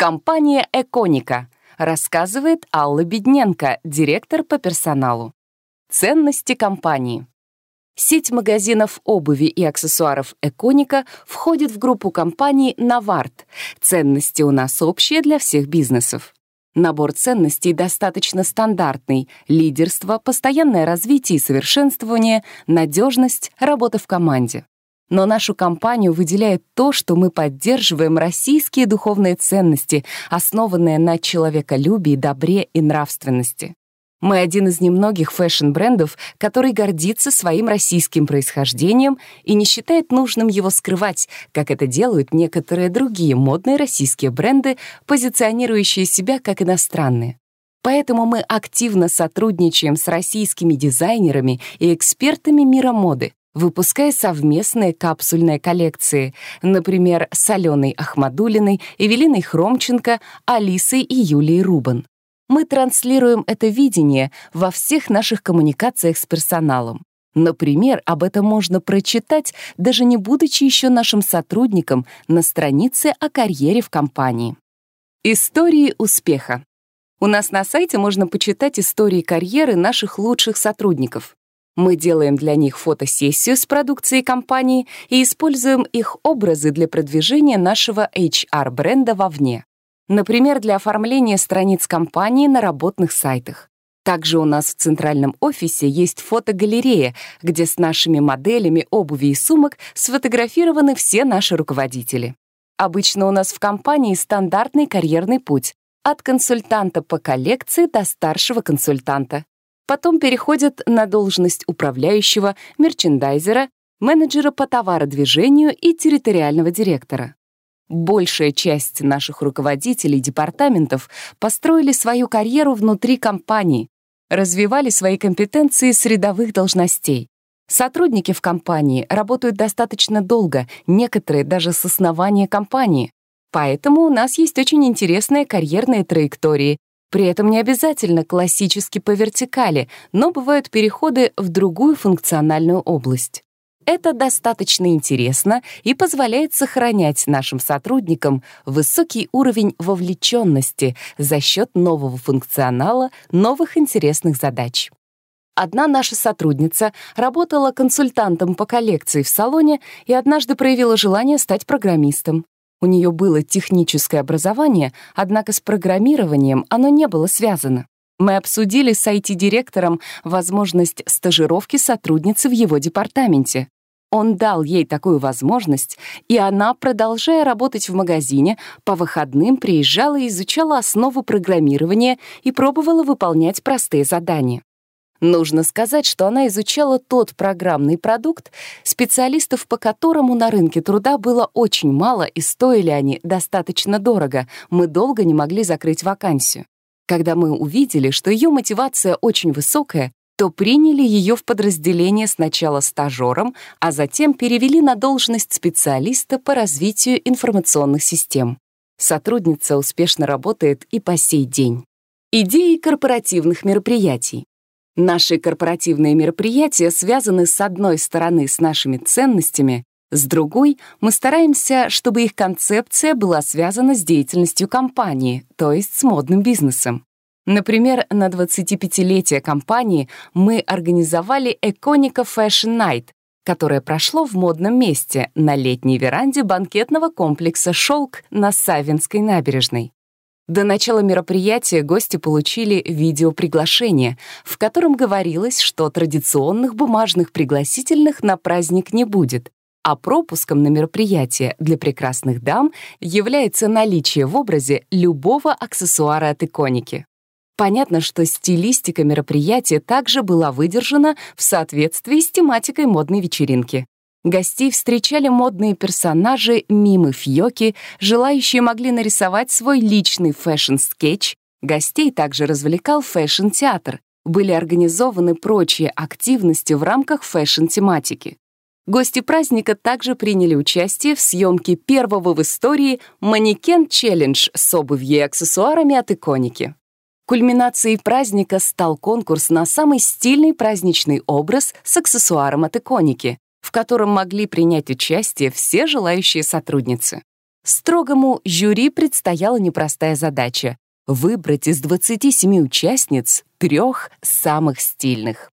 Компания «Эконика», рассказывает Алла Бедненко, директор по персоналу. Ценности компании. Сеть магазинов обуви и аксессуаров «Эконика» входит в группу компаний «Наварт». Ценности у нас общие для всех бизнесов. Набор ценностей достаточно стандартный. Лидерство, постоянное развитие и совершенствование, надежность, работа в команде. Но нашу компанию выделяет то, что мы поддерживаем российские духовные ценности, основанные на человеколюбии, добре и нравственности. Мы один из немногих фэшн-брендов, который гордится своим российским происхождением и не считает нужным его скрывать, как это делают некоторые другие модные российские бренды, позиционирующие себя как иностранные. Поэтому мы активно сотрудничаем с российскими дизайнерами и экспертами мира моды, выпуская совместные капсульные коллекции, например, с Аленой Ахмадулиной, Эвелиной Хромченко, Алисой и Юлией Рубан. Мы транслируем это видение во всех наших коммуникациях с персоналом. Например, об этом можно прочитать, даже не будучи еще нашим сотрудником, на странице о карьере в компании. Истории успеха. У нас на сайте можно почитать истории карьеры наших лучших сотрудников. Мы делаем для них фотосессию с продукцией компании и используем их образы для продвижения нашего HR-бренда вовне. Например, для оформления страниц компании на работных сайтах. Также у нас в центральном офисе есть фотогалерея, где с нашими моделями обуви и сумок сфотографированы все наши руководители. Обычно у нас в компании стандартный карьерный путь от консультанта по коллекции до старшего консультанта. Потом переходят на должность управляющего, мерчендайзера, менеджера по товародвижению и территориального директора. Большая часть наших руководителей департаментов построили свою карьеру внутри компании, развивали свои компетенции с рядовых должностей. Сотрудники в компании работают достаточно долго, некоторые даже с основания компании. Поэтому у нас есть очень интересные карьерные траектории. При этом не обязательно классически по вертикали, но бывают переходы в другую функциональную область. Это достаточно интересно и позволяет сохранять нашим сотрудникам высокий уровень вовлеченности за счет нового функционала, новых интересных задач. Одна наша сотрудница работала консультантом по коллекции в салоне и однажды проявила желание стать программистом. У нее было техническое образование, однако с программированием оно не было связано. Мы обсудили с IT-директором возможность стажировки сотрудницы в его департаменте. Он дал ей такую возможность, и она, продолжая работать в магазине, по выходным приезжала и изучала основу программирования и пробовала выполнять простые задания. Нужно сказать, что она изучала тот программный продукт, специалистов по которому на рынке труда было очень мало и стоили они достаточно дорого, мы долго не могли закрыть вакансию. Когда мы увидели, что ее мотивация очень высокая, то приняли ее в подразделение сначала стажером, а затем перевели на должность специалиста по развитию информационных систем. Сотрудница успешно работает и по сей день. Идеи корпоративных мероприятий. Наши корпоративные мероприятия связаны с одной стороны с нашими ценностями, с другой мы стараемся, чтобы их концепция была связана с деятельностью компании, то есть с модным бизнесом. Например, на 25-летие компании мы организовали Econica Fashion Night, которое прошло в модном месте на летней веранде банкетного комплекса «Шелк» на Савинской набережной. До начала мероприятия гости получили видеоприглашение, в котором говорилось, что традиционных бумажных пригласительных на праздник не будет, а пропуском на мероприятие для прекрасных дам является наличие в образе любого аксессуара от иконики. Понятно, что стилистика мероприятия также была выдержана в соответствии с тематикой модной вечеринки. Гостей встречали модные персонажи, мимы Фьоки, желающие могли нарисовать свой личный фэшн-скетч. Гостей также развлекал фэшн-театр. Были организованы прочие активности в рамках фэшн-тематики. Гости праздника также приняли участие в съемке первого в истории манекен-челлендж с обувью и аксессуарами от иконики. Кульминацией праздника стал конкурс на самый стильный праздничный образ с аксессуаром от иконики, в котором могли принять участие все желающие сотрудницы. Строгому жюри предстояла непростая задача — выбрать из 27 участниц трех самых стильных.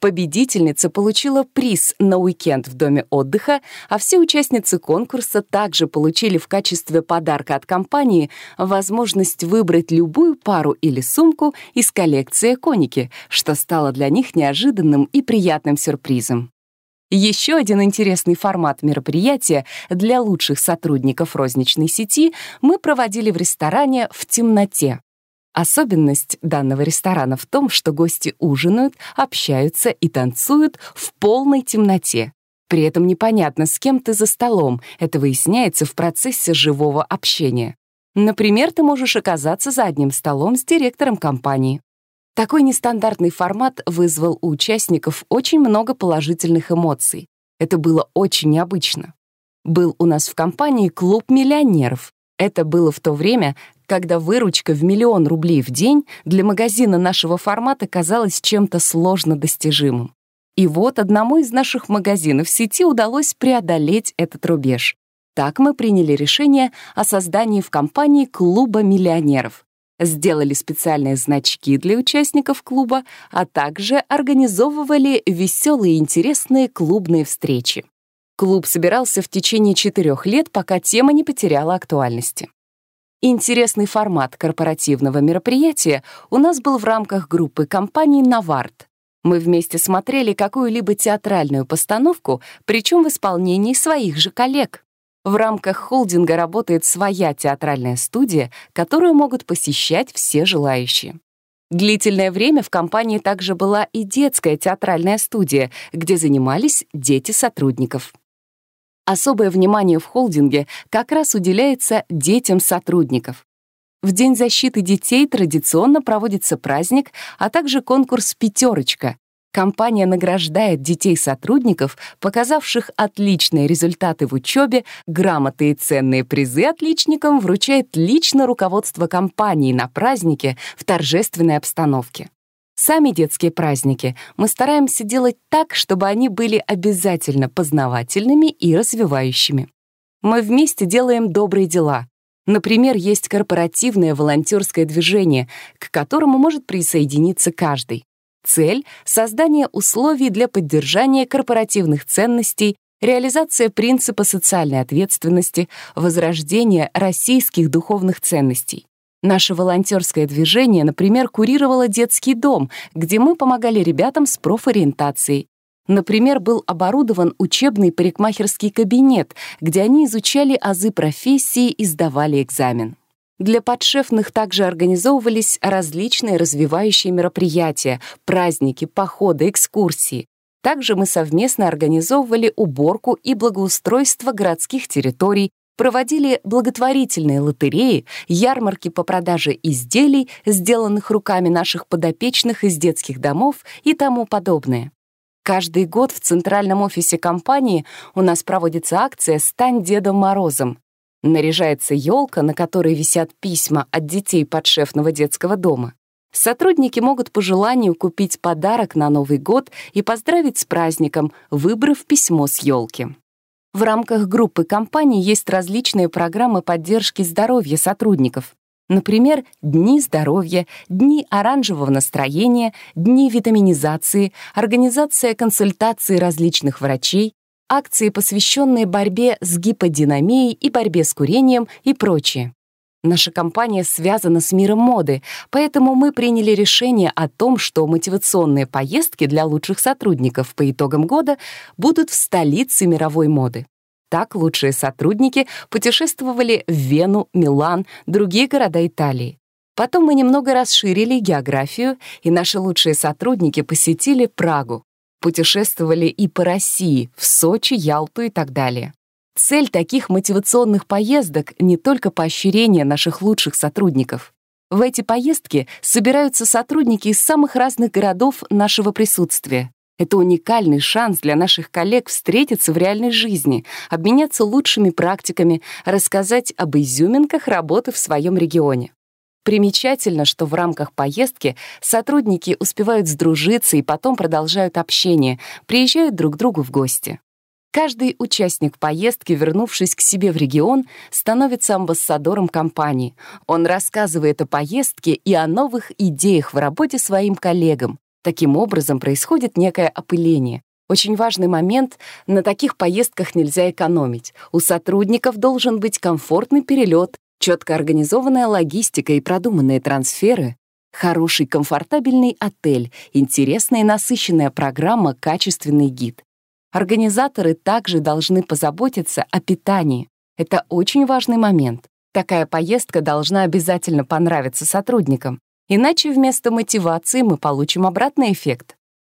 Победительница получила приз на уикенд в доме отдыха, а все участницы конкурса также получили в качестве подарка от компании возможность выбрать любую пару или сумку из коллекции коники, что стало для них неожиданным и приятным сюрпризом. Еще один интересный формат мероприятия для лучших сотрудников розничной сети мы проводили в ресторане в темноте. Особенность данного ресторана в том, что гости ужинают, общаются и танцуют в полной темноте. При этом непонятно, с кем ты за столом, это выясняется в процессе живого общения. Например, ты можешь оказаться за одним столом с директором компании. Такой нестандартный формат вызвал у участников очень много положительных эмоций. Это было очень необычно. Был у нас в компании клуб миллионеров. Это было в то время, когда выручка в миллион рублей в день для магазина нашего формата казалась чем-то сложно достижимым. И вот одному из наших магазинов сети удалось преодолеть этот рубеж. Так мы приняли решение о создании в компании клуба миллионеров. Сделали специальные значки для участников клуба, а также организовывали веселые и интересные клубные встречи. Клуб собирался в течение четырех лет, пока тема не потеряла актуальности. Интересный формат корпоративного мероприятия у нас был в рамках группы компаний «Наварт». Мы вместе смотрели какую-либо театральную постановку, причем в исполнении своих же коллег. В рамках холдинга работает своя театральная студия, которую могут посещать все желающие. Длительное время в компании также была и детская театральная студия, где занимались дети сотрудников. Особое внимание в холдинге как раз уделяется детям сотрудников. В День защиты детей традиционно проводится праздник, а также конкурс «Пятерочка». Компания награждает детей-сотрудников, показавших отличные результаты в учебе, грамоты и ценные призы отличникам вручает лично руководство компании на празднике в торжественной обстановке. Сами детские праздники мы стараемся делать так, чтобы они были обязательно познавательными и развивающими. Мы вместе делаем добрые дела. Например, есть корпоративное волонтерское движение, к которому может присоединиться каждый. Цель — создание условий для поддержания корпоративных ценностей, реализация принципа социальной ответственности, возрождение российских духовных ценностей. Наше волонтерское движение, например, курировало детский дом, где мы помогали ребятам с профориентацией. Например, был оборудован учебный парикмахерский кабинет, где они изучали азы профессии и сдавали экзамен. Для подшефных также организовывались различные развивающие мероприятия, праздники, походы, экскурсии. Также мы совместно организовывали уборку и благоустройство городских территорий, проводили благотворительные лотереи, ярмарки по продаже изделий, сделанных руками наших подопечных из детских домов и тому подобное. Каждый год в центральном офисе компании у нас проводится акция «Стань Дедом Морозом». Наряжается елка, на которой висят письма от детей подшефного детского дома. Сотрудники могут по желанию купить подарок на Новый год и поздравить с праздником, выбрав письмо с елки. В рамках группы компаний есть различные программы поддержки здоровья сотрудников. Например, дни здоровья, дни оранжевого настроения, дни витаминизации, организация консультаций различных врачей, акции, посвященные борьбе с гиподинамией и борьбе с курением и прочее. Наша компания связана с миром моды, поэтому мы приняли решение о том, что мотивационные поездки для лучших сотрудников по итогам года будут в столице мировой моды. Так лучшие сотрудники путешествовали в Вену, Милан, другие города Италии. Потом мы немного расширили географию, и наши лучшие сотрудники посетили Прагу. Путешествовали и по России, в Сочи, Ялту и так далее. Цель таких мотивационных поездок — не только поощрение наших лучших сотрудников. В эти поездки собираются сотрудники из самых разных городов нашего присутствия. Это уникальный шанс для наших коллег встретиться в реальной жизни, обменяться лучшими практиками, рассказать об изюминках работы в своем регионе. Примечательно, что в рамках поездки сотрудники успевают сдружиться и потом продолжают общение, приезжают друг к другу в гости. Каждый участник поездки, вернувшись к себе в регион, становится амбассадором компании. Он рассказывает о поездке и о новых идеях в работе своим коллегам. Таким образом происходит некое опыление. Очень важный момент — на таких поездках нельзя экономить. У сотрудников должен быть комфортный перелет, четко организованная логистика и продуманные трансферы, хороший комфортабельный отель, интересная и насыщенная программа, качественный гид. Организаторы также должны позаботиться о питании. Это очень важный момент. Такая поездка должна обязательно понравиться сотрудникам, иначе вместо мотивации мы получим обратный эффект.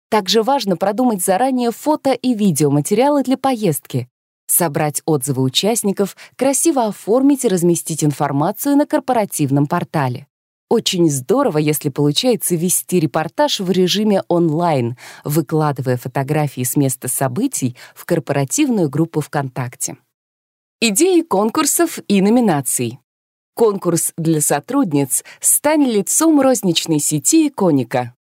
Также важно продумать заранее фото и видеоматериалы для поездки, собрать отзывы участников, красиво оформить и разместить информацию на корпоративном портале. Очень здорово, если получается вести репортаж в режиме онлайн, выкладывая фотографии с места событий в корпоративную группу ВКонтакте. Идеи конкурсов и номинаций. Конкурс для сотрудниц «Стань лицом розничной сети Иконика».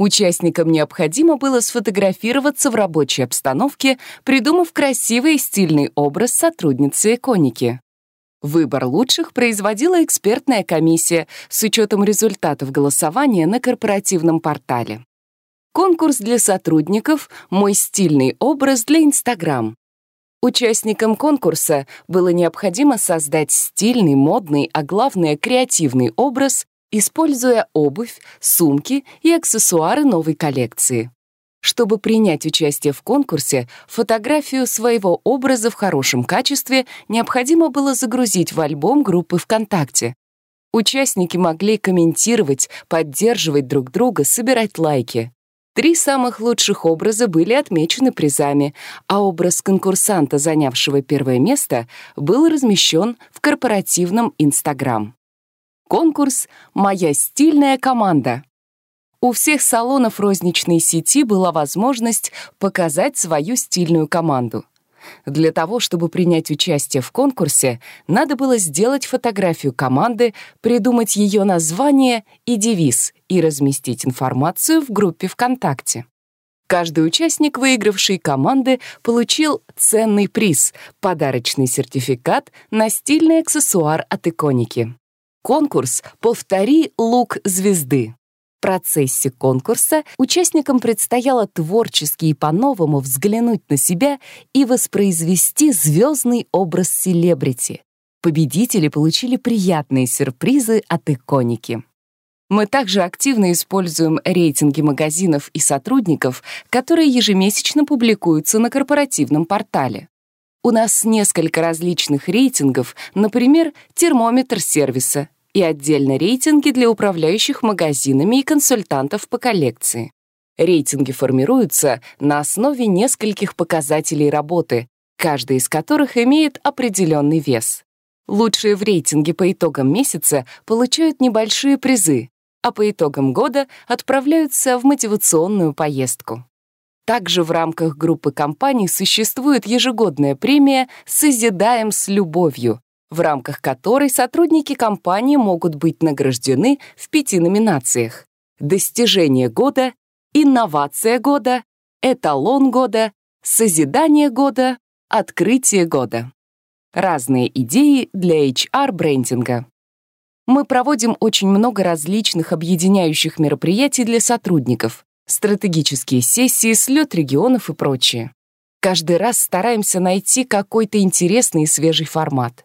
Участникам необходимо было сфотографироваться в рабочей обстановке, придумав красивый и стильный образ сотрудницы Иконики. Выбор лучших производила экспертная комиссия с учетом результатов голосования на корпоративном портале. Конкурс для сотрудников «Мой стильный образ для Инстаграм». Участникам конкурса было необходимо создать стильный, модный, а главное, креативный образ, используя обувь, сумки и аксессуары новой коллекции. Чтобы принять участие в конкурсе, фотографию своего образа в хорошем качестве необходимо было загрузить в альбом группы ВКонтакте. Участники могли комментировать, поддерживать друг друга, собирать лайки. Три самых лучших образа были отмечены призами, а образ конкурсанта, занявшего первое место, был размещен в корпоративном Инстаграм. Конкурс «Моя стильная команда» У всех салонов розничной сети была возможность показать свою стильную команду. Для того, чтобы принять участие в конкурсе, надо было сделать фотографию команды, придумать ее название и девиз и разместить информацию в группе ВКонтакте. Каждый участник выигравшей команды получил ценный приз — подарочный сертификат на стильный аксессуар от Иконики. Конкурс «Повтори лук звезды» процессе конкурса участникам предстояло творчески и по-новому взглянуть на себя и воспроизвести звездный образ селебрити. Победители получили приятные сюрпризы от иконики. Мы также активно используем рейтинги магазинов и сотрудников, которые ежемесячно публикуются на корпоративном портале. У нас несколько различных рейтингов, например, термометр сервиса, и отдельно рейтинги для управляющих магазинами и консультантов по коллекции. Рейтинги формируются на основе нескольких показателей работы, каждый из которых имеет определенный вес. Лучшие в рейтинге по итогам месяца получают небольшие призы, а по итогам года отправляются в мотивационную поездку. Также в рамках группы компаний существует ежегодная премия «Созидаем с любовью», в рамках которой сотрудники компании могут быть награждены в пяти номинациях. Достижение года, инновация года, эталон года, созидание года, открытие года. Разные идеи для HR-брендинга. Мы проводим очень много различных объединяющих мероприятий для сотрудников, стратегические сессии, слет регионов и прочее. Каждый раз стараемся найти какой-то интересный и свежий формат.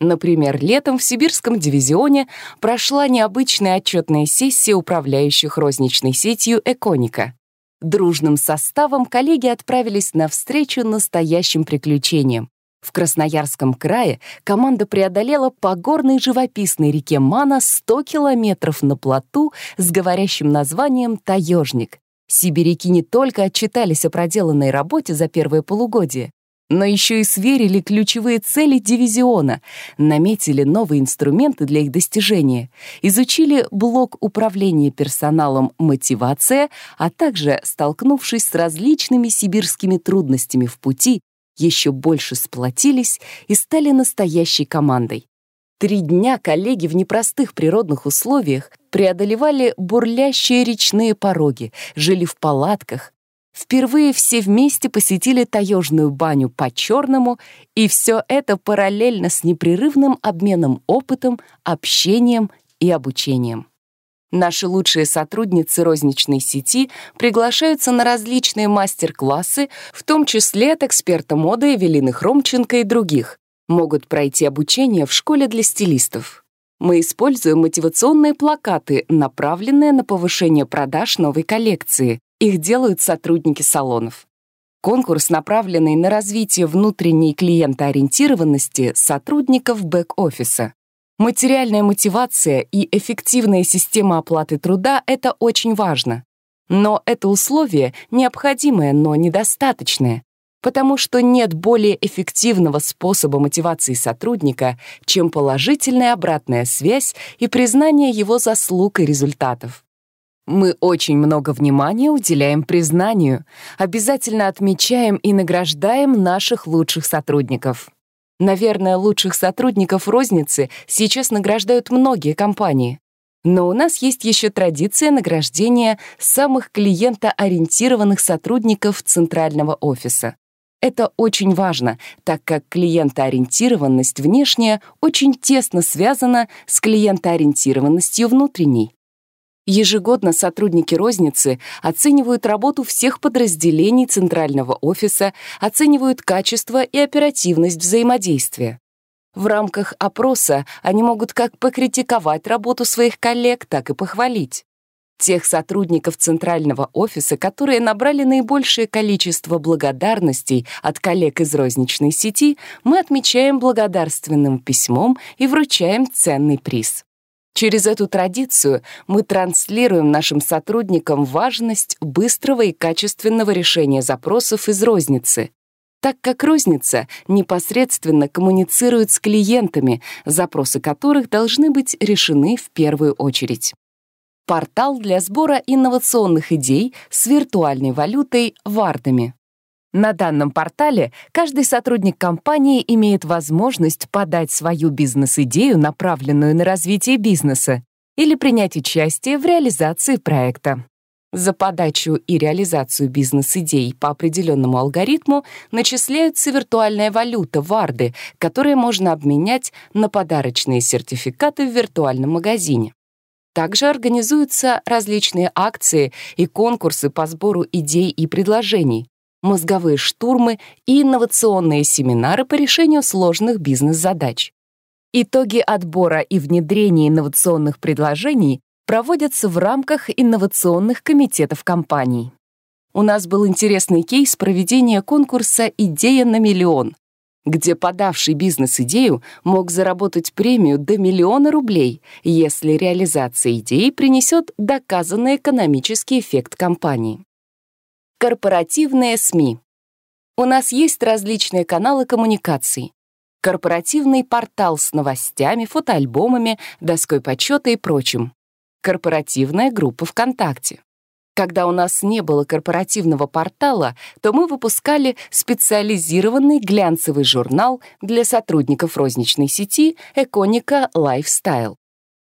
Например, летом в сибирском дивизионе прошла необычная отчетная сессия управляющих розничной сетью «Эконика». Дружным составом коллеги отправились навстречу настоящим приключениям. В Красноярском крае команда преодолела по горной живописной реке Мана 100 километров на плоту с говорящим названием «Таежник». Сибиряки не только отчитались о проделанной работе за первое полугодие, но еще и сверили ключевые цели дивизиона, наметили новые инструменты для их достижения, изучили блок управления персоналом «Мотивация», а также, столкнувшись с различными сибирскими трудностями в пути, еще больше сплотились и стали настоящей командой. Три дня коллеги в непростых природных условиях преодолевали бурлящие речные пороги, жили в палатках, Впервые все вместе посетили таежную баню по-черному, и все это параллельно с непрерывным обменом опытом, общением и обучением. Наши лучшие сотрудницы розничной сети приглашаются на различные мастер-классы, в том числе от эксперта моды Эвелины Хромченко и других. Могут пройти обучение в школе для стилистов. Мы используем мотивационные плакаты, направленные на повышение продаж новой коллекции. Их делают сотрудники салонов. Конкурс, направленный на развитие внутренней клиентоориентированности сотрудников бэк-офиса. Материальная мотивация и эффективная система оплаты труда — это очень важно. Но это условие необходимое, но недостаточное, потому что нет более эффективного способа мотивации сотрудника, чем положительная обратная связь и признание его заслуг и результатов. Мы очень много внимания уделяем признанию, обязательно отмечаем и награждаем наших лучших сотрудников. Наверное, лучших сотрудников розницы сейчас награждают многие компании. Но у нас есть еще традиция награждения самых клиентоориентированных сотрудников центрального офиса. Это очень важно, так как клиентоориентированность внешняя очень тесно связана с клиентоориентированностью внутренней. Ежегодно сотрудники розницы оценивают работу всех подразделений центрального офиса, оценивают качество и оперативность взаимодействия. В рамках опроса они могут как покритиковать работу своих коллег, так и похвалить. Тех сотрудников центрального офиса, которые набрали наибольшее количество благодарностей от коллег из розничной сети, мы отмечаем благодарственным письмом и вручаем ценный приз. Через эту традицию мы транслируем нашим сотрудникам важность быстрого и качественного решения запросов из розницы, так как розница непосредственно коммуницирует с клиентами, запросы которых должны быть решены в первую очередь. Портал для сбора инновационных идей с виртуальной валютой вардами. На данном портале каждый сотрудник компании имеет возможность подать свою бизнес-идею, направленную на развитие бизнеса, или принять участие в реализации проекта. За подачу и реализацию бизнес-идей по определенному алгоритму начисляется виртуальная валюта варды, которую можно обменять на подарочные сертификаты в виртуальном магазине. Также организуются различные акции и конкурсы по сбору идей и предложений, мозговые штурмы и инновационные семинары по решению сложных бизнес-задач. Итоги отбора и внедрения инновационных предложений проводятся в рамках инновационных комитетов компаний. У нас был интересный кейс проведения конкурса «Идея на миллион», где подавший бизнес-идею мог заработать премию до миллиона рублей, если реализация идеи принесет доказанный экономический эффект компании. Корпоративные СМИ. У нас есть различные каналы коммуникаций. Корпоративный портал с новостями, фотоальбомами, доской почета и прочим. Корпоративная группа ВКонтакте. Когда у нас не было корпоративного портала, то мы выпускали специализированный глянцевый журнал для сотрудников розничной сети «Эконика Lifestyle».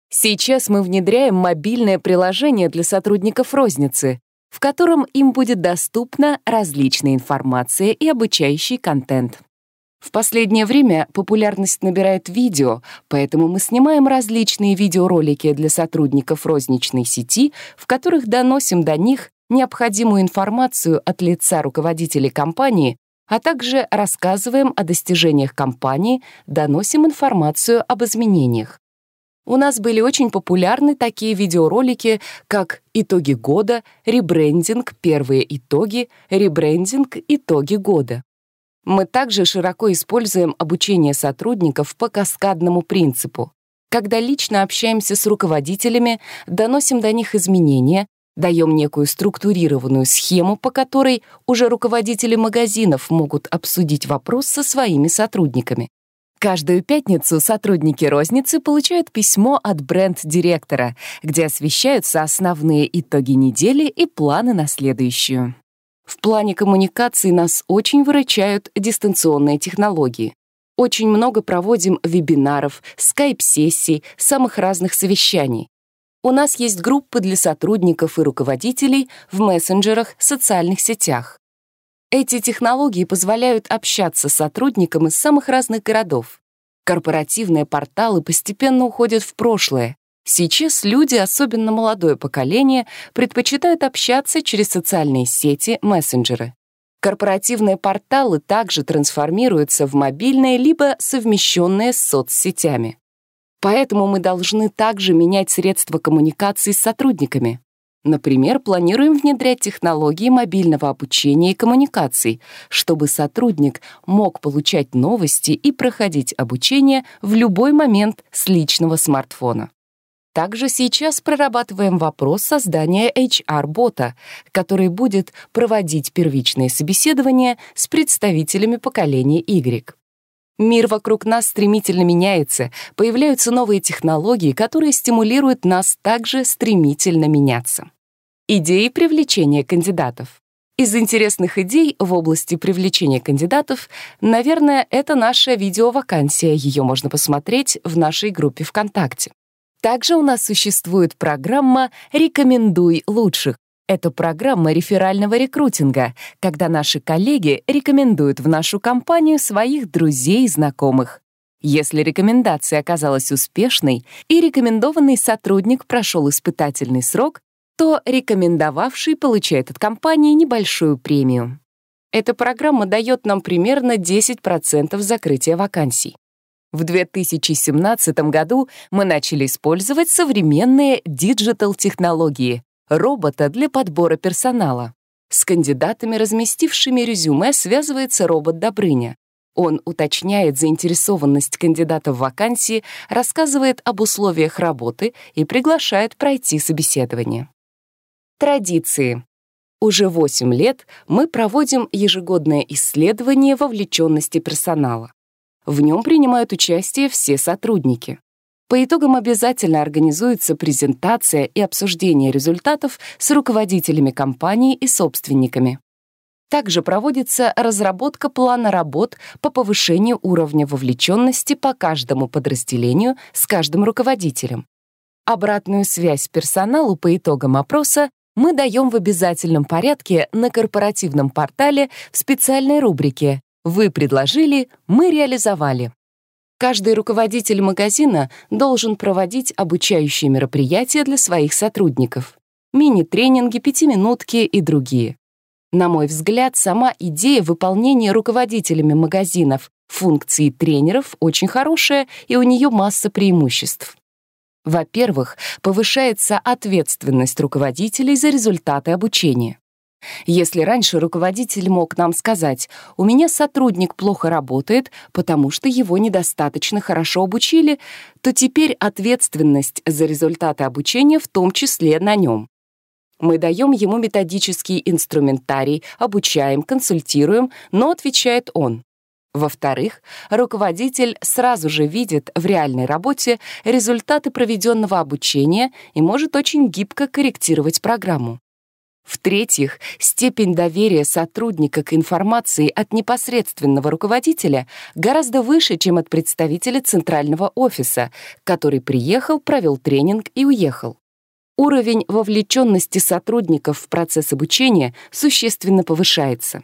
Сейчас мы внедряем мобильное приложение для сотрудников розницы, в котором им будет доступна различная информация и обучающий контент. В последнее время популярность набирает видео, поэтому мы снимаем различные видеоролики для сотрудников розничной сети, в которых доносим до них необходимую информацию от лица руководителей компании, а также рассказываем о достижениях компании, доносим информацию об изменениях у нас были очень популярны такие видеоролики, как «Итоги года», «Ребрендинг», «Первые итоги», «Ребрендинг», «Итоги года». Мы также широко используем обучение сотрудников по каскадному принципу, когда лично общаемся с руководителями, доносим до них изменения, даем некую структурированную схему, по которой уже руководители магазинов могут обсудить вопрос со своими сотрудниками. Каждую пятницу сотрудники розницы получают письмо от бренд-директора, где освещаются основные итоги недели и планы на следующую. В плане коммуникации нас очень выручают дистанционные технологии. Очень много проводим вебинаров, скайп-сессий, самых разных совещаний. У нас есть группы для сотрудников и руководителей в мессенджерах, социальных сетях. Эти технологии позволяют общаться с сотрудникам из самых разных городов. Корпоративные порталы постепенно уходят в прошлое. Сейчас люди, особенно молодое поколение, предпочитают общаться через социальные сети, мессенджеры. Корпоративные порталы также трансформируются в мобильные либо совмещенные с соцсетями. Поэтому мы должны также менять средства коммуникации с сотрудниками. Например, планируем внедрять технологии мобильного обучения и коммуникаций, чтобы сотрудник мог получать новости и проходить обучение в любой момент с личного смартфона. Также сейчас прорабатываем вопрос создания HR-бота, который будет проводить первичные собеседования с представителями поколения Y. Мир вокруг нас стремительно меняется, появляются новые технологии, которые стимулируют нас также стремительно меняться. Идеи привлечения кандидатов. Из интересных идей в области привлечения кандидатов, наверное, это наша видеовакансия, ее можно посмотреть в нашей группе ВКонтакте. Также у нас существует программа «Рекомендуй лучших», это программа реферального рекрутинга, когда наши коллеги рекомендуют в нашу компанию своих друзей и знакомых. Если рекомендация оказалась успешной и рекомендованный сотрудник прошел испытательный срок, то рекомендовавший получает от компании небольшую премию. Эта программа дает нам примерно 10% закрытия вакансий. В 2017 году мы начали использовать современные диджитал-технологии, робота для подбора персонала. С кандидатами, разместившими резюме, связывается робот Добрыня. Он уточняет заинтересованность кандидата в вакансии, рассказывает об условиях работы и приглашает пройти собеседование. Традиции. Уже 8 лет мы проводим ежегодное исследование вовлеченности персонала. В нем принимают участие все сотрудники. По итогам обязательно организуется презентация и обсуждение результатов с руководителями компании и собственниками. Также проводится разработка плана работ по повышению уровня вовлеченности по каждому подразделению с каждым руководителем. Обратную связь персоналу по итогам опроса мы даем в обязательном порядке на корпоративном портале в специальной рубрике «Вы предложили, мы реализовали». Каждый руководитель магазина должен проводить обучающие мероприятия для своих сотрудников. Мини-тренинги, пятиминутки и другие. На мой взгляд, сама идея выполнения руководителями магазинов функции тренеров очень хорошая, и у нее масса преимуществ. Во-первых, повышается ответственность руководителей за результаты обучения. Если раньше руководитель мог нам сказать, у меня сотрудник плохо работает, потому что его недостаточно хорошо обучили, то теперь ответственность за результаты обучения в том числе на нем. Мы даем ему методический инструментарий, обучаем, консультируем, но отвечает он. Во-вторых, руководитель сразу же видит в реальной работе результаты проведенного обучения и может очень гибко корректировать программу. В-третьих, степень доверия сотрудника к информации от непосредственного руководителя гораздо выше, чем от представителя центрального офиса, который приехал, провел тренинг и уехал. Уровень вовлеченности сотрудников в процесс обучения существенно повышается.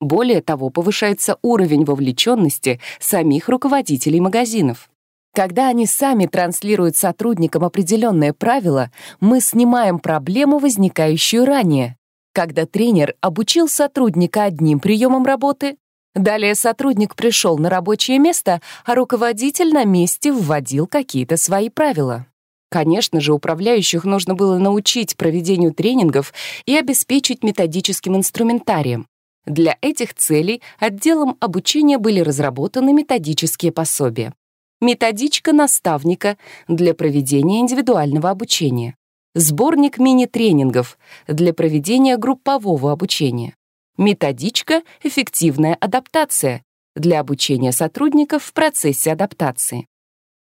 Более того, повышается уровень вовлеченности самих руководителей магазинов. Когда они сами транслируют сотрудникам определенные правила, мы снимаем проблему, возникающую ранее. Когда тренер обучил сотрудника одним приемом работы, далее сотрудник пришел на рабочее место, а руководитель на месте вводил какие-то свои правила. Конечно же, управляющих нужно было научить проведению тренингов и обеспечить методическим инструментарием. Для этих целей отделом обучения были разработаны методические пособия методичка наставника для проведения индивидуального обучения, сборник мини-тренингов для проведения группового обучения, методичка «Эффективная адаптация» для обучения сотрудников в процессе адаптации.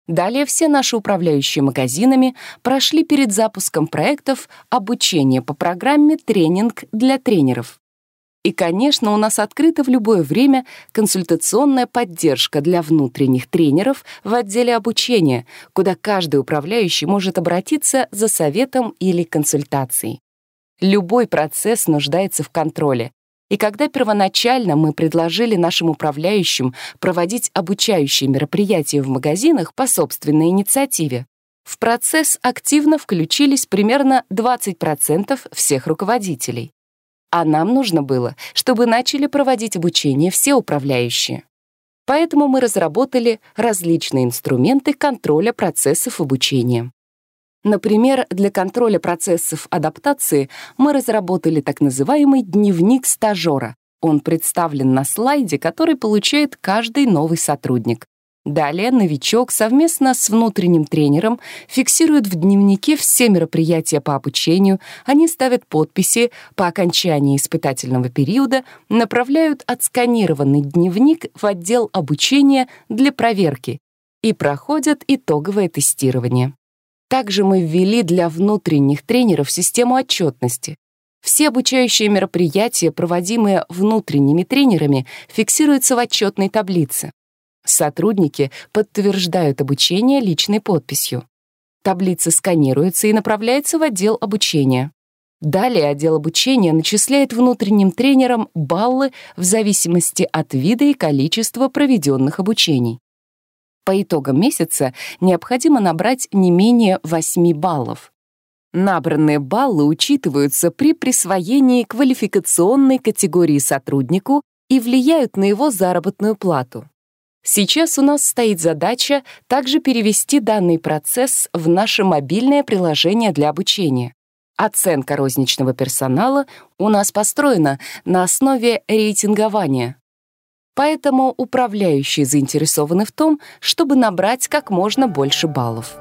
Далее все наши управляющие магазинами прошли перед запуском проектов обучение по программе «Тренинг для тренеров». И, конечно, у нас открыта в любое время консультационная поддержка для внутренних тренеров в отделе обучения, куда каждый управляющий может обратиться за советом или консультацией. Любой процесс нуждается в контроле. И когда первоначально мы предложили нашим управляющим проводить обучающие мероприятия в магазинах по собственной инициативе, в процесс активно включились примерно 20% всех руководителей. А нам нужно было, чтобы начали проводить обучение все управляющие. Поэтому мы разработали различные инструменты контроля процессов обучения. Например, для контроля процессов адаптации мы разработали так называемый дневник стажера. Он представлен на слайде, который получает каждый новый сотрудник. Далее новичок совместно с внутренним тренером фиксирует в дневнике все мероприятия по обучению, они ставят подписи, по окончании испытательного периода направляют отсканированный дневник в отдел обучения для проверки и проходят итоговое тестирование. Также мы ввели для внутренних тренеров систему отчетности. Все обучающие мероприятия, проводимые внутренними тренерами, фиксируются в отчетной таблице. Сотрудники подтверждают обучение личной подписью. Таблица сканируется и направляется в отдел обучения. Далее отдел обучения начисляет внутренним тренерам баллы в зависимости от вида и количества проведенных обучений. По итогам месяца необходимо набрать не менее 8 баллов. Набранные баллы учитываются при присвоении квалификационной категории сотруднику и влияют на его заработную плату. Сейчас у нас стоит задача также перевести данный процесс в наше мобильное приложение для обучения. Оценка розничного персонала у нас построена на основе рейтингования. Поэтому управляющие заинтересованы в том, чтобы набрать как можно больше баллов.